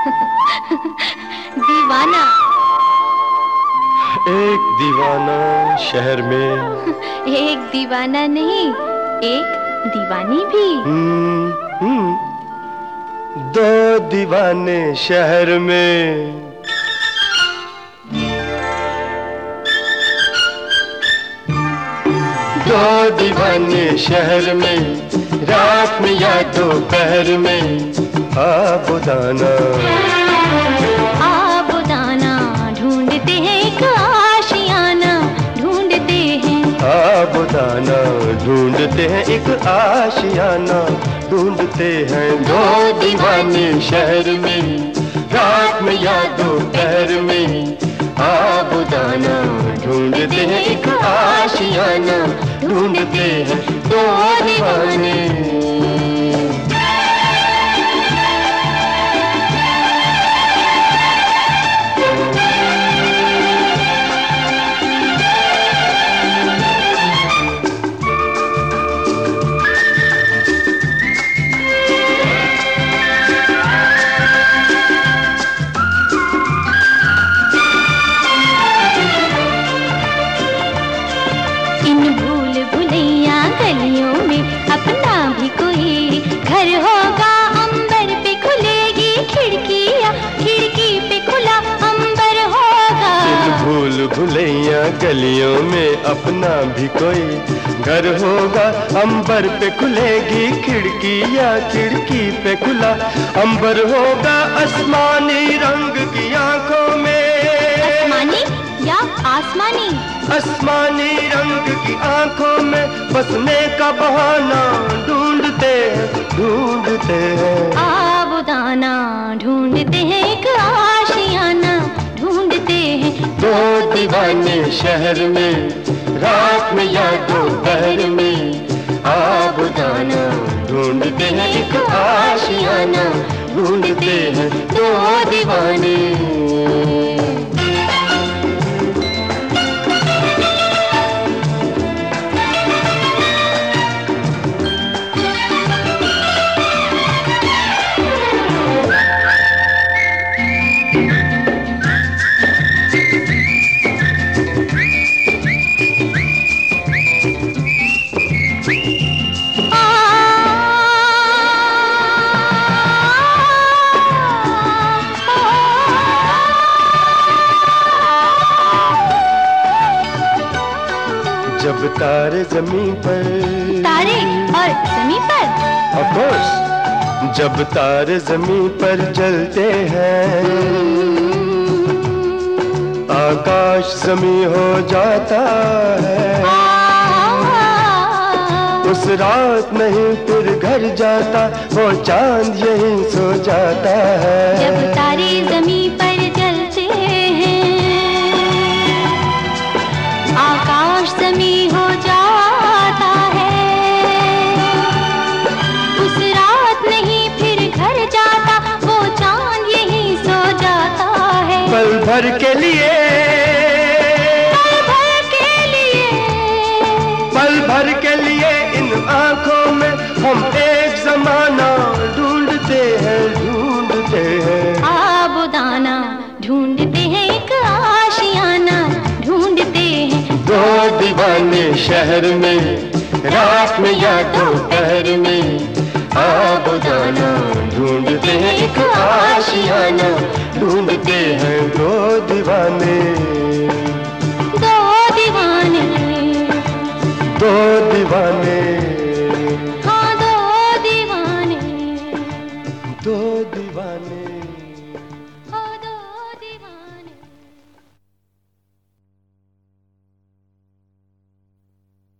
दीवाना। एक दीवाना शहर में। एक दीवाना नहीं एक दीवानी भी। हम्म, हम्म, दो दीवाने शहर में। दो दीवाने शहर में रात में या दोपहर में। आबुदाना आबुदाना ढूंढते हैं एक आशियाना ढूंढते हैं। आबुदाना ढूंढते हैं एक आशियाना ढूंढते हैं दो दीवाने शहर में रात में या दोपहर में। आबुदाना ढूंढते हैं एक आशियाना ढूंढते हैं गलियों में अपना भी कोई घर होगा। अंबर पे खुलेगी खिड़की या खिड़की पे खुला। अंबर होगा आसमानी रंग की आँखों में। आसमानी या आसमानी? आसमानी रंग की आँखों में बसने का बहाना ढूंढते हैं ढूंढते हैं। शहर में रात में या दोपहर में आप जाना ढूंढते हैं एक आशियाना ढूंढते हैं दो दीवाने। जब तारे ज़मीन पर। तारे और ज़मीन पर? Course, जब तारे ज़मीन पर जलते हैं आकाश जमी हो जाता है। उस रात नहीं फिर घर जाता वो चाँद यहीं सो जाता है। जब तारे ज़मीन भर के लिए। पल भर के लिए। पल भर के लिए इन आँखों में हम एक जमाना ढूंढते हैं ढूंढते हैं। आबुदाना ढूंढते हैं एक आशियाना ढूंढते हैं। दो दीवाने शहर में रात में या दोपहर में। आबुदाना ढूंढते हैं एक आशियाना ढूंढते हैं।